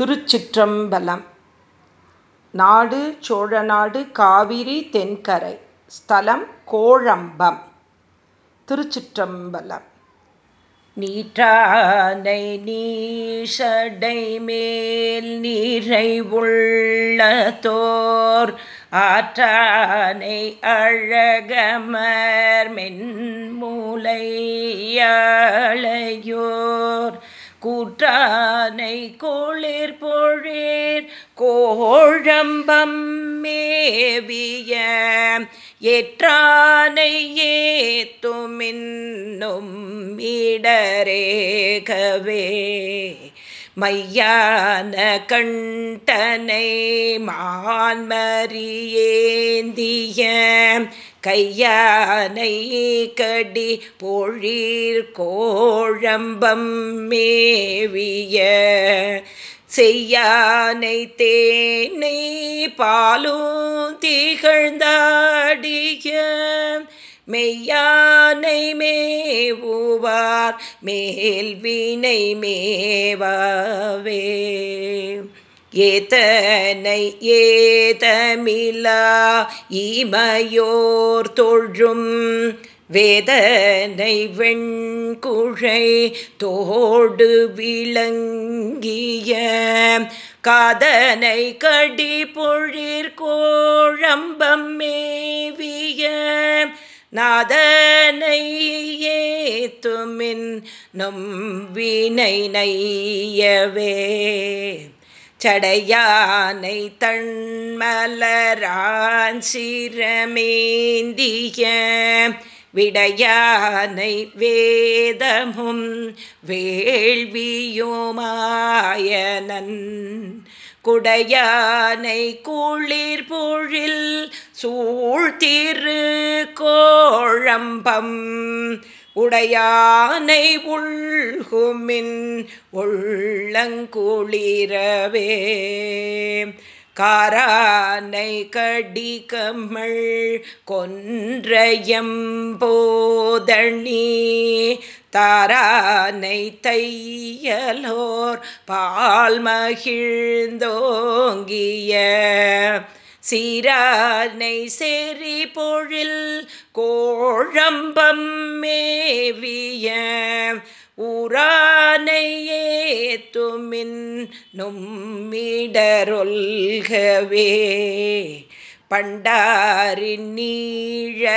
திருச்சிற்றம்பலம். நாடு சோழநாடு காவிரி தென்கரை. ஸ்தலம் கோழம்பம். திருச்சிற்றம்பலம். நீற்றானை நீஷடை மேல் நிறைவுள்ளதோர் ஆற்றானை அழகமர் மென்மூலையாளையோர் கூற்றானை கோளிர் பொழேர் கோழம்பம் மேவிய ஏற்றானை ஏத்துமின்னும் இடரேகவே. மையான கண்டனை மான்மரியேந்திய கையானை கடி பொழிர் கோழம்பம் மேவிய செய்யானை தேனை பாலும் திகழ்ந்தாடிய மெய்யானை மேவுவார் மேல்வினை மேவாவே. ஏதனை ஏதமிலா இமையோர் தொழும் வேதனை வெண்குழை தோடு விளங்கிய காதனை கடி பொழிற் கோழம்பம் மேவிய நாதனை ஏத்துமின் நம் வினை நையவே. சடையானை தண்மலராஞ்சிரமேந்திய விடையானை வேதமும் வேள்வியுமாயனன். குடையானை குளிர் பொழில் சூழ்த்திரு கோழம்பம் உடையானை உள்குமின் உள்ளங்குளிரவே காரானை கடி கமல் கொன்றையம் போதணி தாரானை தையலோர் பால் மகிழ்ந்தோங்கிய. சீரானை செறி பொழில் கோழம்பம் மேவிய ஊரானையே துமின் நும்மிடரொல்கவே. பண்டாரின் நீழலானை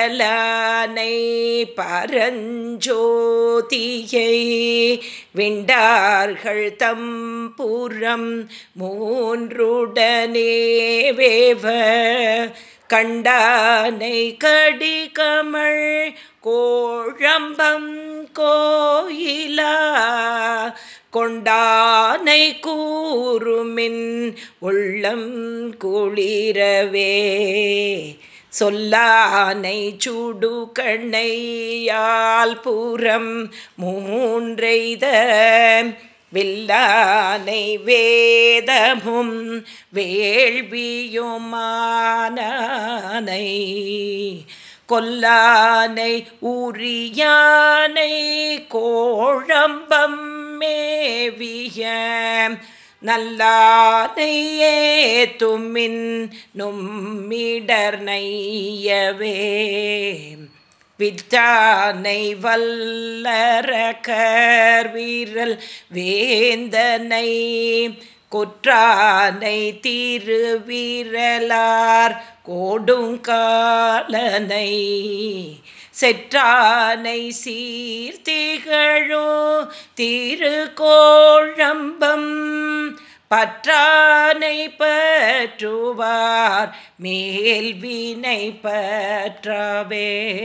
பரஞ்சோதியை விண்டார்கள் தம்புறம் மூன்றுடனே வேவ கண்டானை கடிகமள் கோழம்பம் கோயில் கொண்டானை கூறுமின் உள்ளம் குளிரவே. சொல்லானை சுடு கண்ணையால் புறம் மூன்றைத வில்லானை வேதமும் வேள்வியுமானானை. கொல்லானை உரியானை கோழம்பம் மேவிய நல்லாதையே தும்மின் நும்மிடர் நையவே. வித்தானை வல்லற கர்வீரல் வேந்தனை கொற்றானை திருவீரலார் கோடுங்காலனை செற்றானை சீர்த்திகழோ திருக்கோழம்பம். பற்றானை பற்றுவார் மேல்வினை பற்றவே.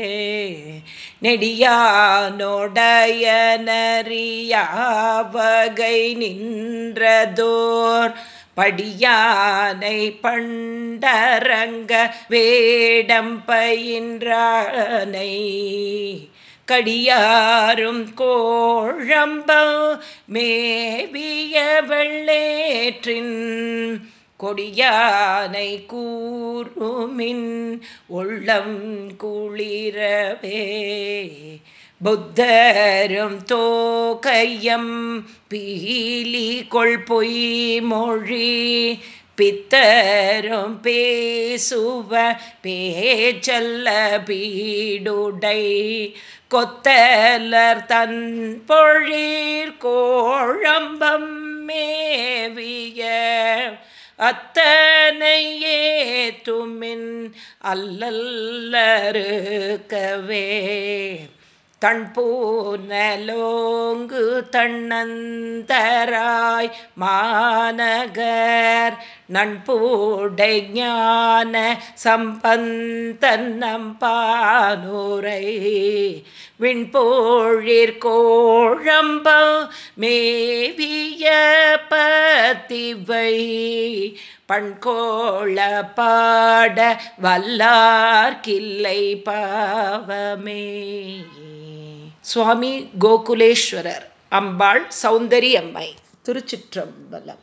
நெடியானோடைய நறியாவகை நின்றதோர் படியானை பண்டரங்க வேடம் பயின்றானை. கடியாரும் கோழம்பம் மேவிய வெள்ளேற்றின் கொடியானை கூறுமின் உள்ளம் குளிரவே. புத்தரும் தோகையம் பீலி கொள் பொய் மொழி பித்தரும் பேசுவ பேச்சல்ல பீடுடை கொத்தலர் தன் பொழிர் கோழம்பம் மேவிய அத்தனையே துமின் அல்லல்லருக்கவே. தன்பூனலோங்கு தன்னந்தராய் மாநகர். நண்பூடை ஞான சம்பந்தன் நம்பானூரை. விண்போழிற் கோழம்ப மேவிய பதிவை பண்கோள பாட வல்லார்கில்லை பாவமே. சுவாமி கோகுலேஸ்வரர் அம்பாள் சௌந்தரி அம்மை திருச்சிற்றம்பலம்.